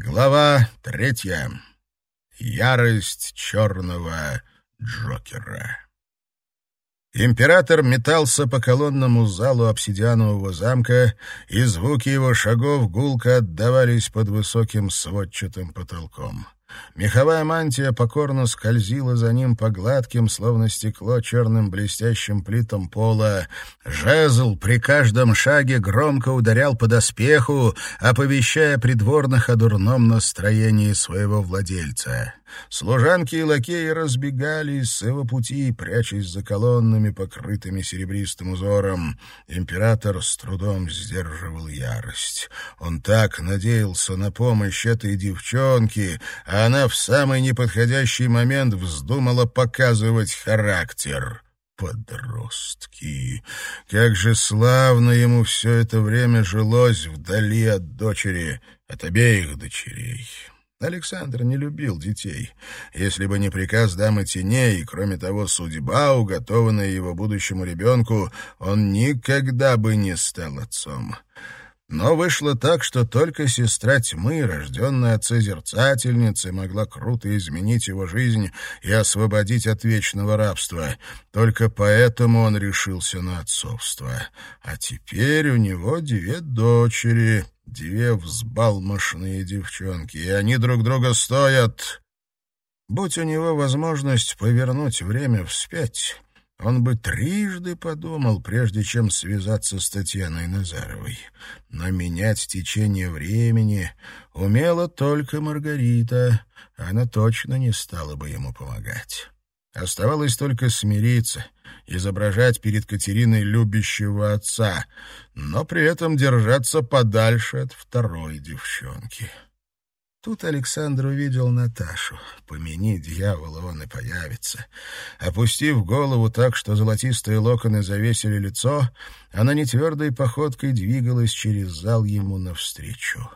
Глава третья. Ярость черного Джокера. Император метался по колонному залу обсидианового замка, и звуки его шагов гулко отдавались под высоким сводчатым потолком. Меховая мантия покорно скользила за ним по гладким, словно стекло, черным блестящим плитам пола. Жезл при каждом шаге громко ударял по доспеху, оповещая придворных о дурном настроении своего владельца. Служанки и лакеи разбегались с его пути, прячась за колоннами, покрытыми серебристым узором. Император с трудом сдерживал ярость. Он так надеялся на помощь этой девчонки, а она в самый неподходящий момент вздумала показывать характер. Подростки! Как же славно ему все это время жилось вдали от дочери, от обеих дочерей. Александр не любил детей. Если бы не приказ дамы теней, и, кроме того, судьба, уготованная его будущему ребенку, он никогда бы не стал отцом. Но вышло так, что только сестра тьмы, рожденная от созерцательницы, могла круто изменить его жизнь и освободить от вечного рабства. Только поэтому он решился на отцовство. А теперь у него две дочери, две взбалмошные девчонки, и они друг друга стоят. Будь у него возможность повернуть время вспять он бы трижды подумал, прежде чем связаться с Татьяной Назаровой. Но менять течение времени умела только Маргарита, она точно не стала бы ему помогать. Оставалось только смириться, изображать перед Катериной любящего отца, но при этом держаться подальше от второй девчонки. Тут Александр увидел Наташу. Помяни дьявола, он и появится. Опустив голову так, что золотистые локоны завесили лицо, она нетвердой походкой двигалась через зал ему навстречу.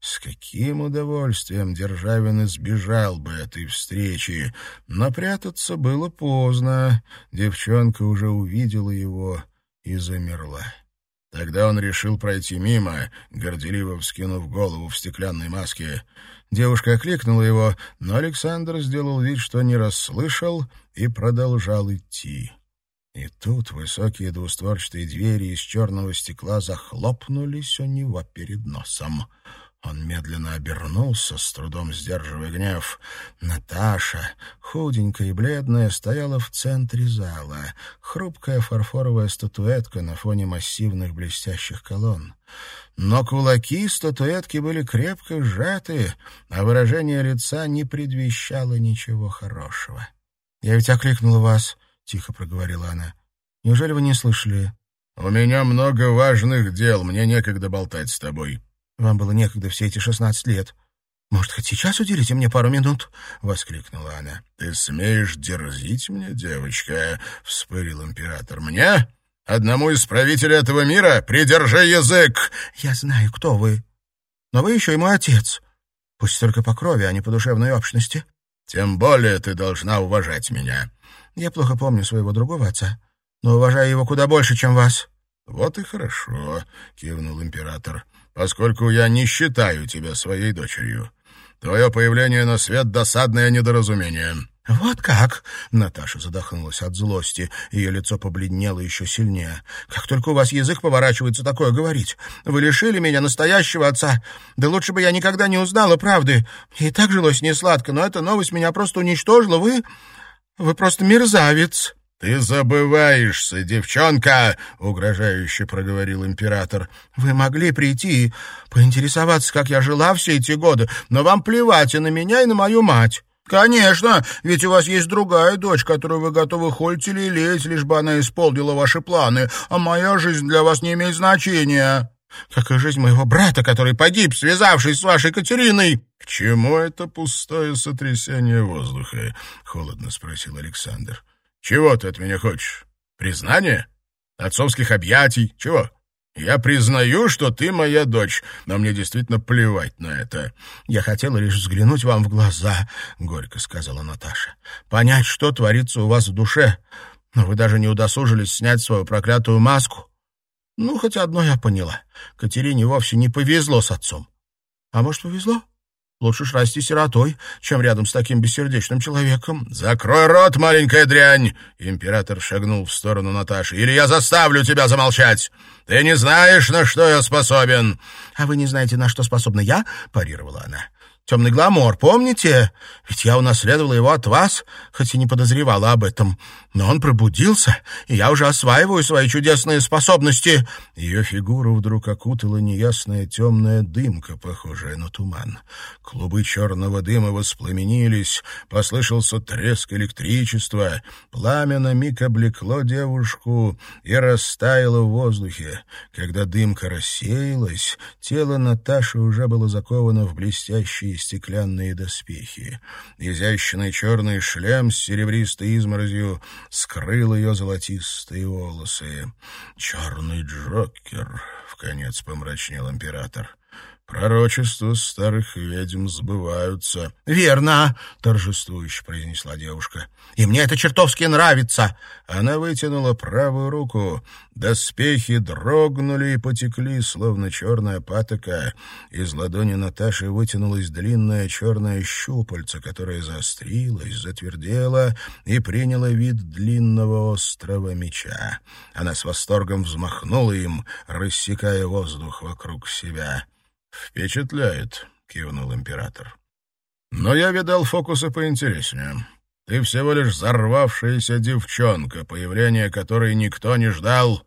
С каким удовольствием Державин избежал бы этой встречи, но прятаться было поздно. Девчонка уже увидела его и замерла. Тогда он решил пройти мимо, горделиво вскинув голову в стеклянной маске. Девушка окликнула его, но Александр сделал вид, что не расслышал, и продолжал идти. И тут высокие двустворчатые двери из черного стекла захлопнулись у него перед носом. Он медленно обернулся, с трудом сдерживая гнев. Наташа, худенькая и бледная, стояла в центре зала. Хрупкая фарфоровая статуэтка на фоне массивных блестящих колонн. Но кулаки статуэтки были крепко сжаты, а выражение лица не предвещало ничего хорошего. «Я ведь окликнула вас», — тихо проговорила она. «Неужели вы не слышали?» «У меня много важных дел, мне некогда болтать с тобой». Вам было некогда все эти шестнадцать лет. Может, хоть сейчас уделите мне пару минут?» — воскликнула она. «Ты смеешь дерзить мне, девочка?» — вспылил император. «Мне? Одному из правителей этого мира? Придержи язык!» «Я знаю, кто вы. Но вы еще и мой отец. Пусть только по крови, а не по душевной общности». «Тем более ты должна уважать меня». «Я плохо помню своего другого отца, но уважаю его куда больше, чем вас». «Вот и хорошо», — кивнул император поскольку я не считаю тебя своей дочерью. Твое появление на свет — досадное недоразумение». «Вот как?» — Наташа задохнулась от злости. Ее лицо побледнело еще сильнее. «Как только у вас язык поворачивается такое говорить. Вы лишили меня настоящего отца. Да лучше бы я никогда не узнала правды. И так жилось несладко, но эта новость меня просто уничтожила. Вы... вы просто мерзавец». «Ты забываешься, девчонка!» — угрожающе проговорил император. «Вы могли прийти и поинтересоваться, как я жила все эти годы, но вам плевать и на меня, и на мою мать». «Конечно, ведь у вас есть другая дочь, которую вы готовы холить или лезть, лишь бы она исполнила ваши планы, а моя жизнь для вас не имеет значения». «Как и жизнь моего брата, который погиб, связавшись с вашей Катериной». «К чему это пустое сотрясение воздуха?» — холодно спросил Александр. Чего ты от меня хочешь? Признание? Отцовских объятий? Чего? Я признаю, что ты моя дочь, но мне действительно плевать на это. Я хотела лишь взглянуть вам в глаза, горько сказала Наташа. Понять, что творится у вас в душе. Но вы даже не удосужились снять свою проклятую маску. Ну, хоть одно я поняла. Катерине вовсе не повезло с отцом. А может, повезло? Лучше ж расти сиротой, чем рядом с таким бессердечным человеком. «Закрой рот, маленькая дрянь!» Император шагнул в сторону Наташи. «Или я заставлю тебя замолчать! Ты не знаешь, на что я способен!» «А вы не знаете, на что способна я?» — парировала она. Темный гламор, помните? Ведь я унаследовала его от вас, хоть и не подозревала об этом. Но он пробудился, и я уже осваиваю свои чудесные способности». Ее фигуру вдруг окутала неясная темная дымка, похожая на туман. Клубы черного дыма воспламенились, послышался треск электричества. Пламя на миг облекло девушку и растаяло в воздухе. Когда дымка рассеялась, тело Наташи уже было заковано в блестящие стеклянные доспехи. Изящный черный шлем с серебристой изморозью — скрыл ее золотистые волосы. «Черный Джокер», — в конец помрачнел император. Пророчества старых ведьм сбываются. «Верно!» — торжествующе произнесла девушка. «И мне это чертовски нравится!» Она вытянула правую руку. Доспехи дрогнули и потекли, словно черная патока. Из ладони Наташи вытянулась длинная черная щупальца, которая заострилась, затвердела и приняла вид длинного острого меча. Она с восторгом взмахнула им, рассекая воздух вокруг себя. «Впечатляет», — кивнул император. «Но я видал фокусы поинтереснее. Ты всего лишь взорвавшаяся девчонка, появление которой никто не ждал.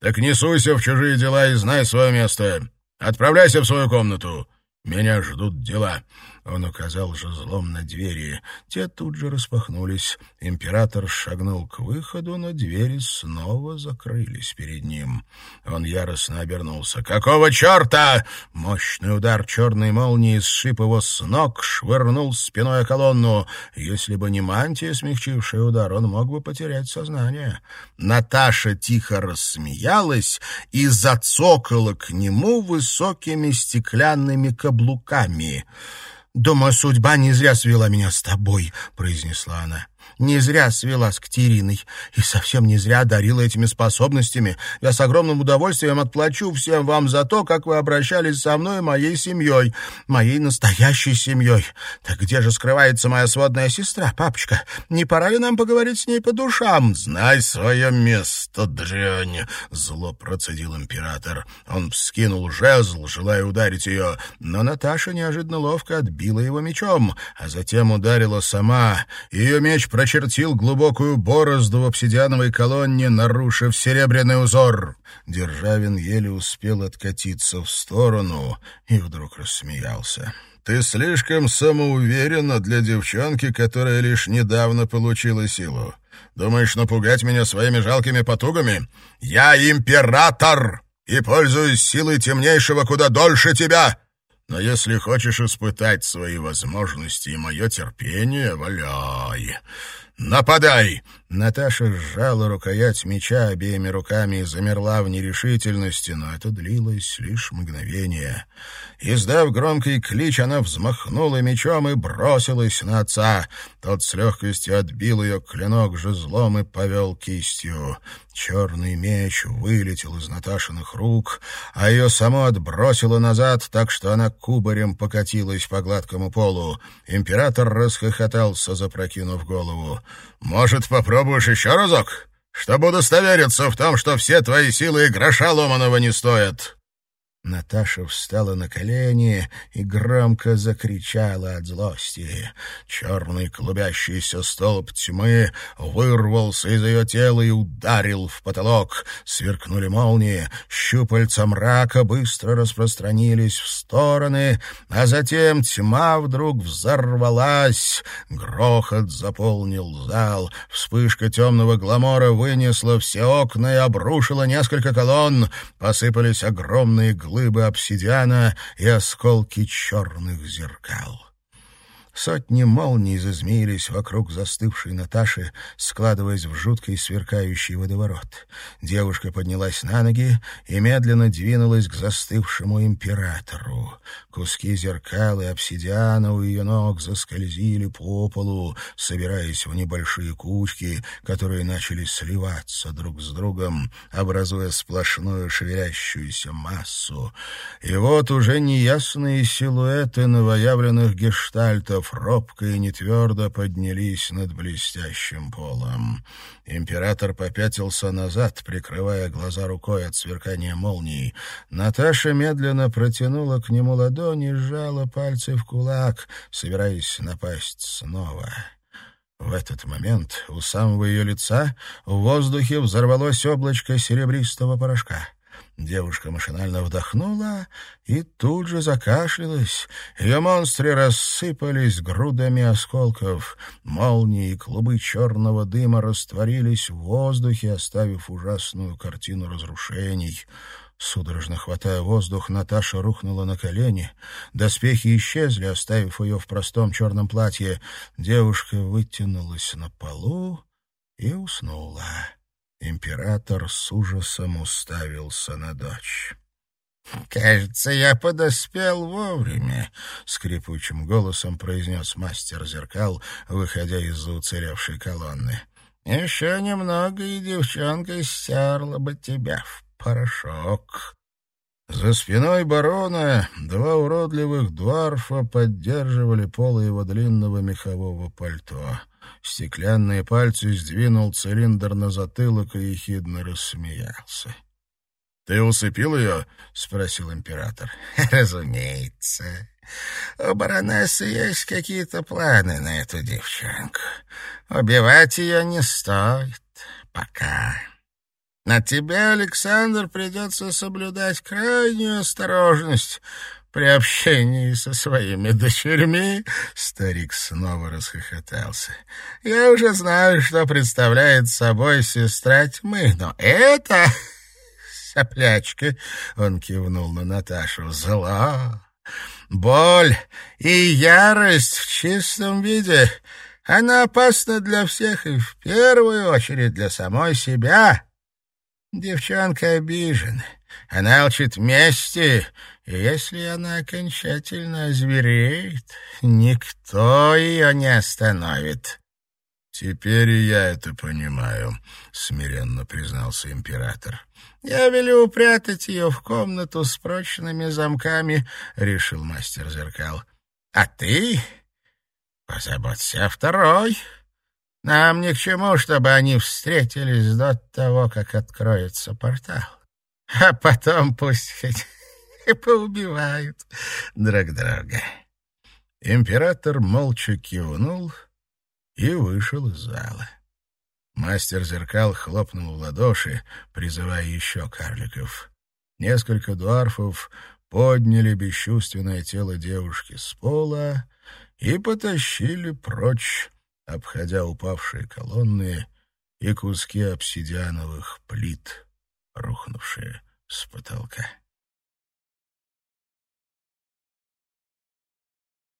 Так не суйся в чужие дела и знай свое место. Отправляйся в свою комнату. Меня ждут дела». Он указал жезлом на двери. Те тут же распахнулись. Император шагнул к выходу, но двери снова закрылись перед ним. Он яростно обернулся. «Какого черта?» Мощный удар черной молнии сшиб его с ног, швырнул спиной о колонну. Если бы не мантия, смягчившая удар, он мог бы потерять сознание. Наташа тихо рассмеялась и зацокала к нему высокими стеклянными каблуками. «Думаю, судьба не зря свела меня с тобой», — произнесла она. Не зря свела с Катериной и совсем не зря дарила этими способностями. Я с огромным удовольствием отплачу всем вам за то, как вы обращались со мной и моей семьей, моей настоящей семьей. Так где же скрывается моя сводная сестра, папочка? Не пора ли нам поговорить с ней по душам? Знай свое место, дрянь, зло процедил император. Он вскинул жезл, желая ударить ее, но Наташа неожиданно ловко отбила его мечом, а затем ударила сама. Ее меч прочь очертил глубокую борозду в обсидиановой колонне, нарушив серебряный узор. Державин еле успел откатиться в сторону и вдруг рассмеялся. «Ты слишком самоуверена для девчонки, которая лишь недавно получила силу. Думаешь напугать меня своими жалкими потугами? Я император и пользуюсь силой темнейшего куда дольше тебя!» Но если хочешь испытать свои возможности и мое терпение, валяй. «Нападай!» Наташа сжала рукоять меча обеими руками и замерла в нерешительности, но это длилось лишь мгновение. Издав громкий клич, она взмахнула мечом и бросилась на отца. Тот с легкостью отбил ее клинок жезлом и повел кистью. Черный меч вылетел из Наташиных рук, а ее само отбросило назад, так что она кубарем покатилась по гладкому полу. Император расхохотался, запрокинув голову. «Может, попробуешь еще разок? Чтобы удостовериться в том, что все твои силы гроша ломаного не стоят». Наташа встала на колени и громко закричала от злости. Черный клубящийся столб тьмы вырвался из ее тела и ударил в потолок. Сверкнули молнии, щупальца мрака быстро распространились в стороны, а затем тьма вдруг взорвалась. Грохот заполнил зал. Вспышка темного гламора вынесла все окна и обрушила несколько колонн. Посыпались огромные глаза глыбы обсидиана и осколки черных зеркал. Сотни молний зазмеились вокруг застывшей Наташи, складываясь в жуткий сверкающий водоворот. Девушка поднялась на ноги и медленно двинулась к застывшему императору. Куски зеркал и обсидиана у ее ног заскользили по полу, собираясь в небольшие кучки, которые начали сливаться друг с другом, образуя сплошную шевелящуюся массу. И вот уже неясные силуэты новоявленных гештальтов Крыльев робко и нетвердо поднялись над блестящим полом. Император попятился назад, прикрывая глаза рукой от сверкания молний. Наташа медленно протянула к нему ладони сжала пальцы в кулак, собираясь напасть снова. В этот момент у самого ее лица в воздухе взорвалось облачко серебристого порошка. Девушка машинально вдохнула и тут же закашлялась. Ее монстры рассыпались грудами осколков. Молнии и клубы черного дыма растворились в воздухе, оставив ужасную картину разрушений. Судорожно хватая воздух, Наташа рухнула на колени. Доспехи исчезли, оставив ее в простом черном платье. Девушка вытянулась на полу и уснула. Император с ужасом уставился на дочь. «Кажется, я подоспел вовремя», — скрипучим голосом произнес мастер зеркал, выходя из-за уцелевшей колонны. «Еще немного, и девчонка стерла бы тебя в порошок». За спиной барона два уродливых дварфа поддерживали полы его длинного мехового пальто. Стеклянные пальцы сдвинул цилиндр на затылок и ехидно рассмеялся. — Ты усыпил ее? — спросил император. — Разумеется. У баронессы есть какие-то планы на эту девчонку. Убивать ее не стоит. Пока. На тебя, Александр, придется соблюдать крайнюю осторожность при общении со своими дочерьми, старик снова расхохотался. Я уже знаю, что представляет собой сестра тьмы, но это соплячка, он кивнул на Наташу, зла, боль и ярость в чистом виде. Она опасна для всех и в первую очередь для самой себя. Девчонка обижена. Она учит мести, если она окончательно озвереет, никто ее не остановит. «Теперь и я это понимаю», — смиренно признался император. «Я велю упрятать ее в комнату с прочными замками», — решил мастер зеркал. «А ты позаботься о второй. Нам ни к чему, чтобы они встретились до того, как откроется портал. А потом пусть хоть и поубивают друг друга. Император молча кивнул и вышел из зала. Мастер зеркал хлопнул в ладоши, призывая еще карликов. Несколько дуарфов подняли бесчувственное тело девушки с пола и потащили прочь, обходя упавшие колонны и куски обсидиановых плит, рухнувшие с потолка.